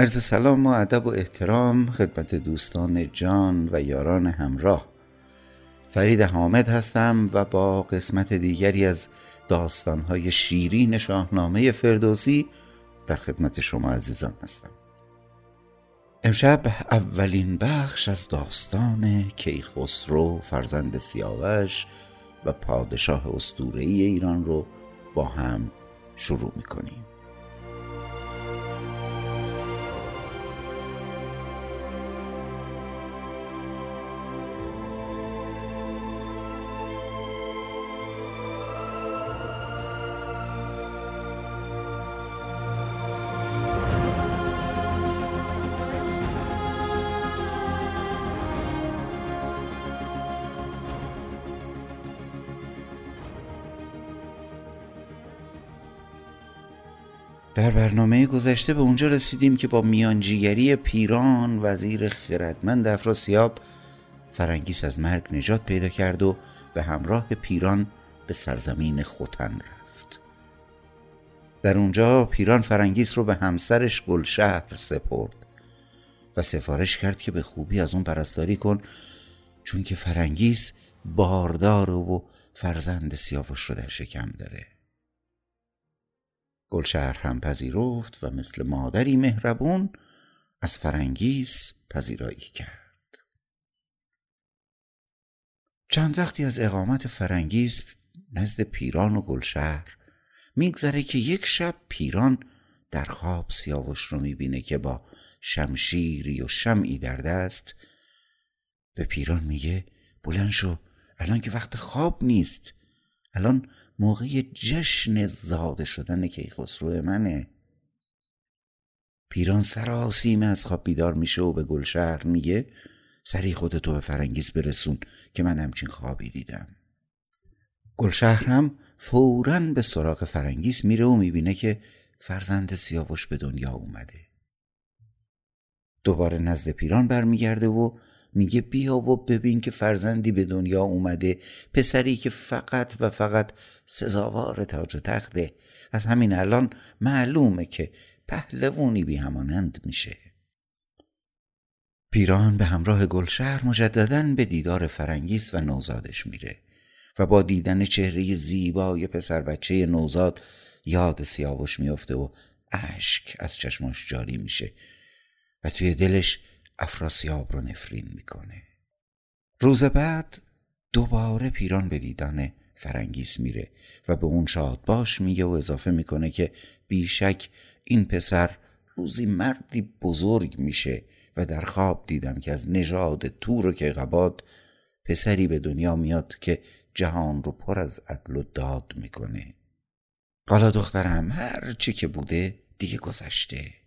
عرض سلام و ادب و احترام خدمت دوستان جان و یاران همراه. فرید حامد هستم و با قسمت دیگری از داستانهای شیرین شاهنامه فردوسی در خدمت شما عزیزان هستم. امشب اولین بخش از داستان کیخسرو فرزند سیاوش و پادشاه اسطوره‌ای ایران رو با هم شروع می‌کنیم. در برنامه گذشته به اونجا رسیدیم که با میانجیگری پیران وزیر خردمند افراسیاب فرنگیس از مرگ نجات پیدا کرد و به همراه پیران به سرزمین ختن رفت. در اونجا پیران فرنگیس رو به همسرش گلشهر سپرد و سفارش کرد که به خوبی از اون پرستاری کن چون که فرنگیس باردار و فرزند سیاوش رو در شکم داره. گلشهر هم پذیرفت و مثل مادری مهربون از فرنگیس پذیرایی کرد. چند وقتی از اقامت فرنگیس نزد پیران و گلشهر میگذره که یک شب پیران در خواب سیاوش رو می‌بینه که با شمشیری و شمعی در دست به پیران میگه بلند شو الان که وقت خواب نیست. الان موقع جشن زاده شدن کیخسرو منه. پیران سراسیمه از خواب بیدار میشه و به گلشهر میگه سری خودتو به فرنگیز برسون که من همچین خوابی دیدم. گلشهر هم فورا به سراغ فرنگیس میره و می‌بینه که فرزند سیاوش به دنیا اومده. دوباره نزد پیران برمیگرده و میگه بیا و ببین که فرزندی به دنیا اومده پسری که فقط و فقط سزاوار تاج و تخته از همین الان معلومه که پهلوونی بی همانند میشه. پیران به همراه گلشهر مجددا به دیدار فرنگیس و نوزادش میره و با دیدن چهره زیبای پسر بچه نوزاد یاد سیاوش میافته و اشک از چشماش جاری میشه و توی دلش افراسیاب رو نفرین می‌کنه. روز بعد دوباره پیران به دیدن فرنگیس میره و به اون شاد باش میگه و اضافه می‌کنه که بیشک این پسر روزی مردی بزرگ میشه و در خواب دیدم که از نژاد تور و که قباد پسری به دنیا میاد که جهان رو پر از عدل و داد می‌کنه. حالا دخترم هر چی که بوده دیگه گذشته.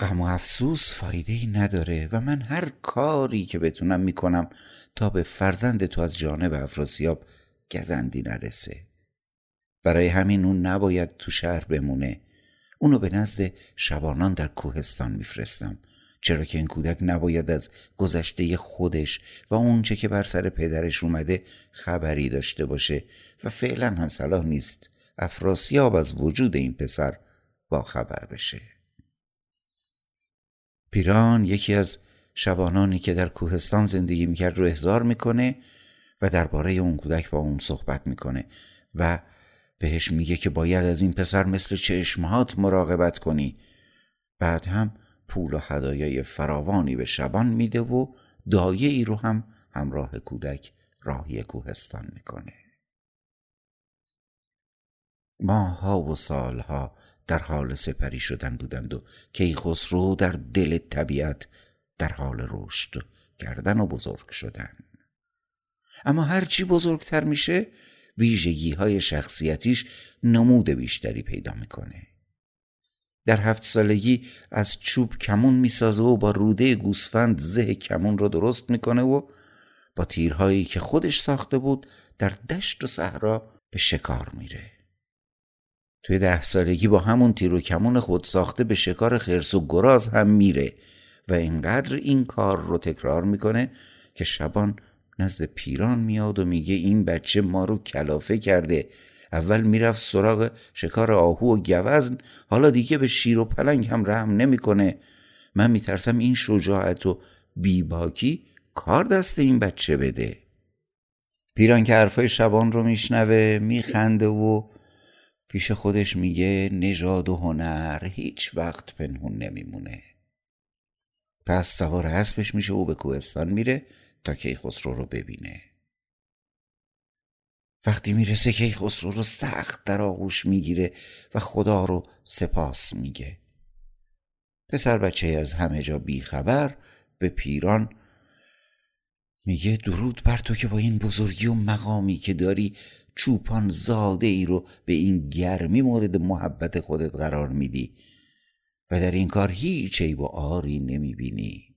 غم و افسوس فایده ای نداره و من هر کاری که بتونم می‌کنم تا به فرزند تو از جانب افراسیاب گزندی نرسه. برای همین اون نباید تو شهر بمونه. اونو به نزد شبانان در کوهستان میفرستم. چرا که این کودک نباید از گذشته خودش و اونچه که بر سر پدرش اومده خبری داشته باشه و فعلا هم صلاح نیست افراسیاب از وجود این پسر با خبر بشه. پیران یکی از شبانانی که در کوهستان زندگی می‌کرد رو احضار می‌کنه و درباره اون کودک با اون صحبت می‌کنه و بهش میگه که باید از این پسر مثل چشمهات مراقبت کنی. بعد هم پول و هدایای فراوانی به شبان میده و دایه ای رو هم همراه کودک راهی کوهستان می‌کنه. ماها و سالها در حال سپری شدن بودند و کیخسرو در دل طبیعت در حال رشد کردن و بزرگ شدن. اما هرچی بزرگتر میشه ویژگی های شخصیتیش نمود بیشتری پیدا می‌کنه. در هفت سالگی از چوب کمون می‌سازه و با روده گوسفند زه کمون رو درست می‌کنه و با تیرهایی که خودش ساخته بود در دشت و صحرا به شکار میره. توی ده سالگی با همون تیر و کمون خود ساخته به شکار خرس و گراز هم میره و اینقدر این کار رو تکرار می‌کنه که شبان نزد پیران میاد و میگه این بچه ما رو کلافه کرده. اول می‌رفت سراغ شکار آهو و گوزن. حالا دیگه به شیر و پلنگ هم رحم نمی‌کنه. من میترسم این شجاعت و بیباکی کار دست این بچه بده. پیران که حرفای شبان رو میشنوه میخنده و پیش خودش میگه نژاد و هنر هیچ وقت پنهون نمیمونه. پس سوار اسبش میشه و به کوهستان میره تا کیخسرو رو ببینه. وقتی می‌رسه کیخسرو رو سخت در آغوش می‌گیره و خدا رو سپاس میگه. پسر بچه از همه جا بیخبر به پیران میگه درود بر تو که با این بزرگی و مقامی که داری چوپان زاده ای رو به این گرمی مورد محبت خودت قرار میدی. و در این کار هیچ عیب و آری نمی‌بینی.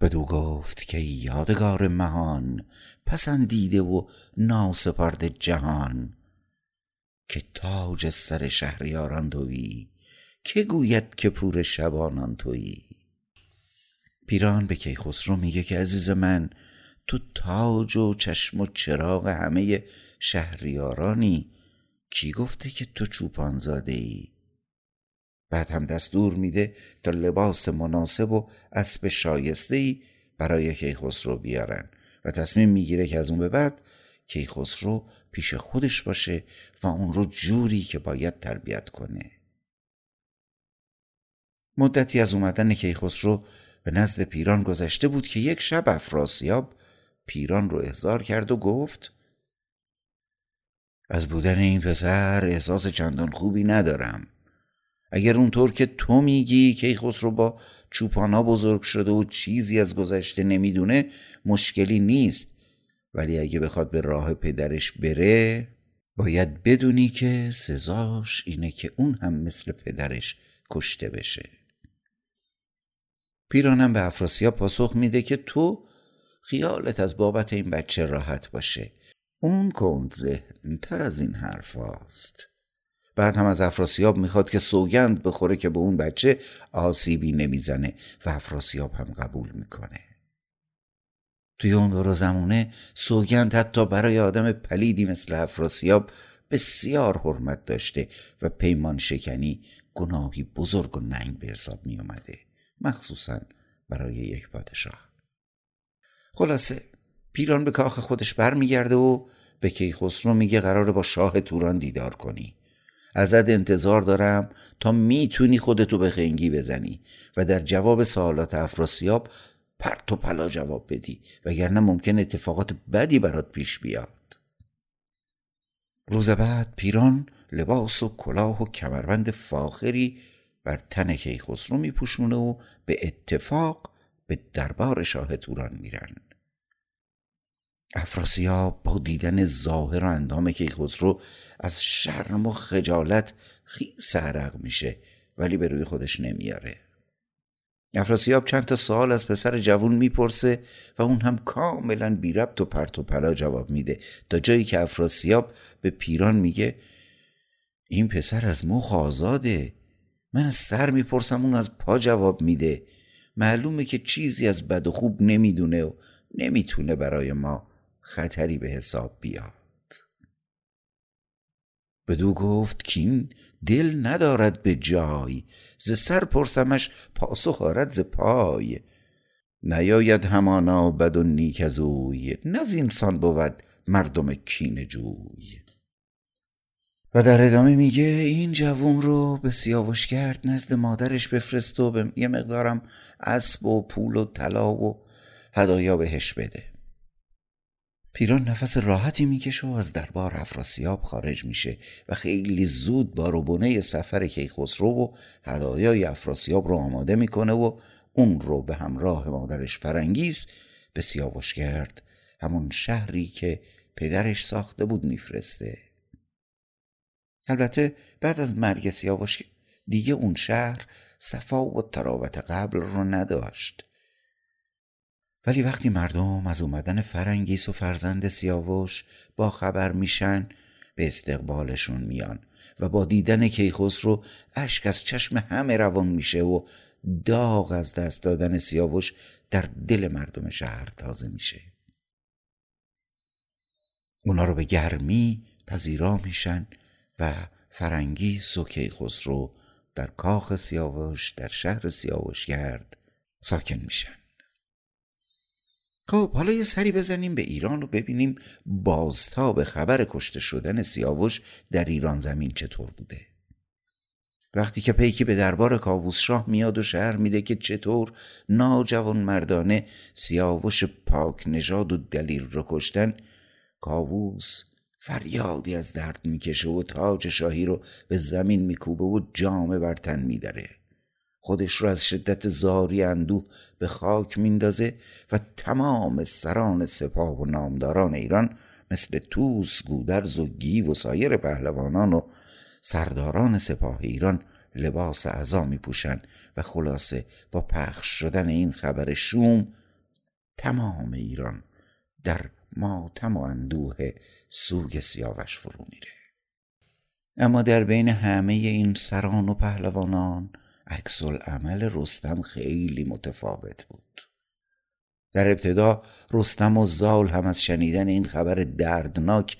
بدو گفت که یادگار مهان پسندیده و ناسپرد جهان که تاج سر شهریاران تویی که گوید که پور شبانان تویی. پیران به کیخسرو میگه که عزیز من تو تاج و چشم و چراغ همه شهریارانی. کی گفته که تو چوپان زاده ای؟ بعد هم دستور میده تا لباس مناسب و اسب شایسته ای برای کیخسرو بیارن و تصمیم می‌گیره که از اون به بعد کیخسرو پیش خودش باشه و اون رو جوری که باید تربیت کنه. مدتی از اومدن کیخسرو به نزد پیران گذشته بود که یک شب افراسیاب پیران رو احضار کرد و گفت از بودن این پسر احساس چندان خوبی ندارم. اگر اونطور که تو میگی کیخسرو با چوپانا بزرگ شده و چیزی از گذشته نمی‌دونه مشکلی نیست. ولی اگه بخواد به راه پدرش بره باید بدونی که سزاش اینه که اون هم مثل پدرش کشته بشه. پیرانم به افراسیاب پاسخ میده که تو خیالت از بابت این بچه راحت باشه. اون کند ذهنتر از این حرف هاست. بعد هم از افراسیاب می‌خواد که سوگند بخوره که به اون بچه آسیبی نمی‌زنه و افراسیاب هم قبول می‌کنه. توی اون دور زمونه سوگند حتی برای آدم پلیدی مثل افراسیاب بسیار حرمت داشته و پیمان شکنی گناهی بزرگ و ننگ به حساب می اومده مخصوصا برای یک پادشاه. خلاصه پیران به کاخ خودش برمیگرده و به کیخسرو میگه قراره با شاه توران دیدار کنی. ازت انتظار دارم تا می‌تونی خودتو به خنگی بزنی و در جواب سوالات افراسیاب پرت و پلا جواب بدی وگرنه ممکن اتفاقات بدی برات پیش بیاد. روز بعد پیران لباس و کلاه و کمربند فاخری بر تن کیخسرو میپوشونه و به اتفاق به دربار شاه توران میرن. افراسیاب با دیدن ظاهر و اندام کیخسرو از شرم و خجالت خیس عرق میشه ولی به روی خودش نمیاره. افراسیاب چند تا سوال از پسر جوون می‌پرسه و اون هم کاملا بی ربط و پرت و پلا جواب میده. تا جایی که افراسیاب به پیران میگه این پسر از مخ آزاده من از سر می‌پرسم اون از پا جواب میده. معلومه که چیزی از بد و خوب نمی‌دونه و نمی‌تونه برای ما خطری به حساب بیاد. بدو گفت کین دل ندارد به جای ز سر پرسمش پاسخ آرد ز پای. نیاید همانا بد و نیک از اوی نز اینسان بود مردم کین جوی. و در ادامه میگه این جوون رو به سیاوش کرد نزد مادرش بفرست و به یه مقدارم اسب و پول و طلا و هدایا بهش بده. پیران نفس راحتی می‌کشه و از دربار افراسیاب خارج میشه و خیلی زود باروبونه سفر کیخسرو و هدایای افراسیاب رو آماده می‌کنه و اون رو به همراه مادرش فرنگیز به سیاوشگرد همون شهری که پدرش ساخته بود میفرسته. البته بعد از مرگ سیاوش دیگه اون شهر صفا و تراوت قبل رو نداشت. ولی وقتی مردم از اومدن فرنگیس و فرزند سیاوش با خبر میشن به استقبالشون میان و با دیدن کیخسرو اشک از چشم همه روان میشه و داغ از دست دادن سیاوش در دل مردم شهر تازه میشه. اونا رو به گرمی پذیرا میشن و فرنگی سوکی خسرو در کاخ سیاوش در شهر سیاوشگرد ساکن میشن. خب حالا یه سری بزنیم به ایران و ببینیم بازتاب خبر کشته شدن سیاوش در ایران زمین چطور بوده. وقتی که پیکی به دربار کاووس شاه میاد و شهر میده که چطور ناجوان مردانه سیاوش پاک نژاد و دلیل رو کشتن کاووس فریادی از درد می‌کشه و تاج شاهی رو به زمین میکوبه و جامه بر تن میداره. خودش رو از شدت زاری اندوه به خاک میندازه و تمام سران سپاه و نامداران ایران مثل توس، گودرز و گیو و سایر پهلوانان و سرداران سپاه ایران لباس عزا می پوشن و خلاصه با پخش شدن این خبر شوم تمام ایران در ماتم و اندوه سوگ سیاوش فرو میره. اما در بین همه این سران و پهلوانان عکس عمل رستم خیلی متفاوت بود. در ابتدا رستم و زال هم از شنیدن این خبر دردناک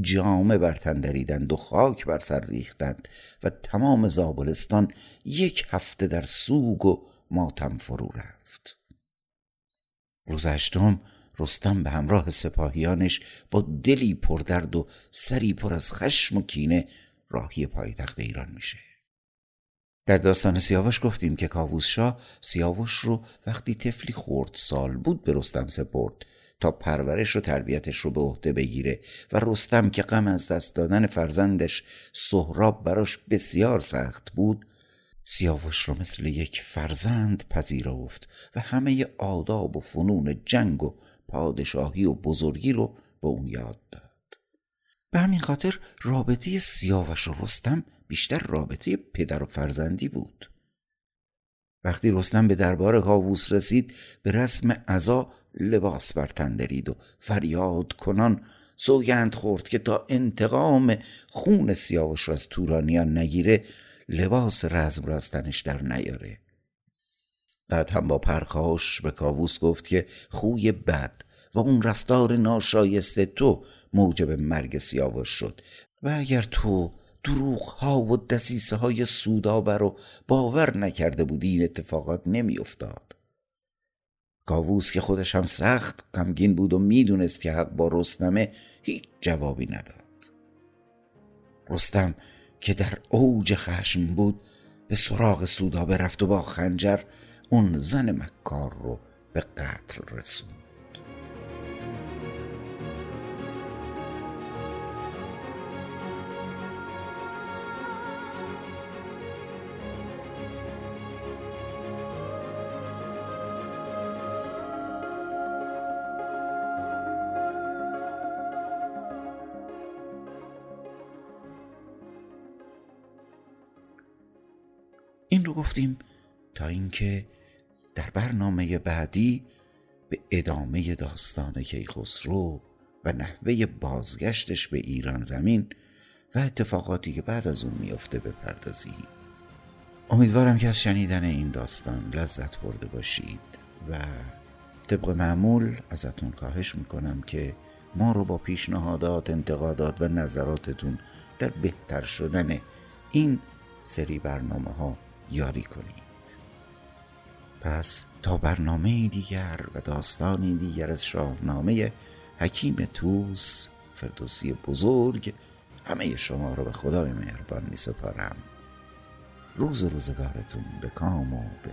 جامه بر تن دریدند و خاک بر سر ریختند و تمام زابلستان یک هفته در سوگ و ماتم فرو رفت. روز هشتم رستم به همراه سپاهیانش با دلی پردرد و سری پر از خشم و کینه راهی پایتخت ایران میشه. در داستان سیاوش گفتیم که کاووس شاه سیاوش رو وقتی طفلی خورد سال بود به رستم سپرد تا پرورش و تربیتش رو به عهده بگیره و رستم که غم از دست دادن فرزندش سهراب براش بسیار سخت بود سیاوش رو مثل یک فرزند پذیرفت و همه آداب و فنون جنگ و پادشاهی و بزرگی رو به اون یاد داد. به همین خاطر رابطه سیاوش و رستم بیشتر رابطه پدر و فرزندی بود. وقتی رستم به دربار کاووس رسید به رسم عزا لباس بر درید و فریاد کنان سوگند خورد که تا انتقام خون سیاوش را از تورانیان نگیره لباس رزم را از تنش در نیاره. بعد هم با پرخاش به کاووس گفت که خوی بد و اون رفتار ناشایسته تو موجب مرگ سیاوش شد. و اگر تو دروغ ها و دسیسه های سودابر رو باور نکرده بودی این اتفاقات نمی افتاد کاووس که خودش هم سخت غمگین بود و می‌دونست که حق با رستمه هیچ جوابی نداد. رستم که در اوج خشم بود به سراغ سودابه رفت و با خنجر اون زن مکار رو به قتل رسوند. این رو گفتیم. تا اینکه در برنامه بعدی به ادامه داستان کیخسرو و نحوه بازگشتش به ایران زمین و اتفاقاتی که بعد از اون میافته بپردازیم. امیدوارم که از شنیدن این داستان لذت برده باشید و طبق معمول ازتون خواهش می‌کنم که ما رو با پیشنهادات، انتقادات و نظراتتون در بهتر شدن این سری برنامه ها یاری کنید. پس تا برنامه دیگر و داستانی دیگر از شاهنامه حکیم توس فردوسی بزرگ همه شما رو به خدای مهربان می سپارم روز روزگارتون به کام و به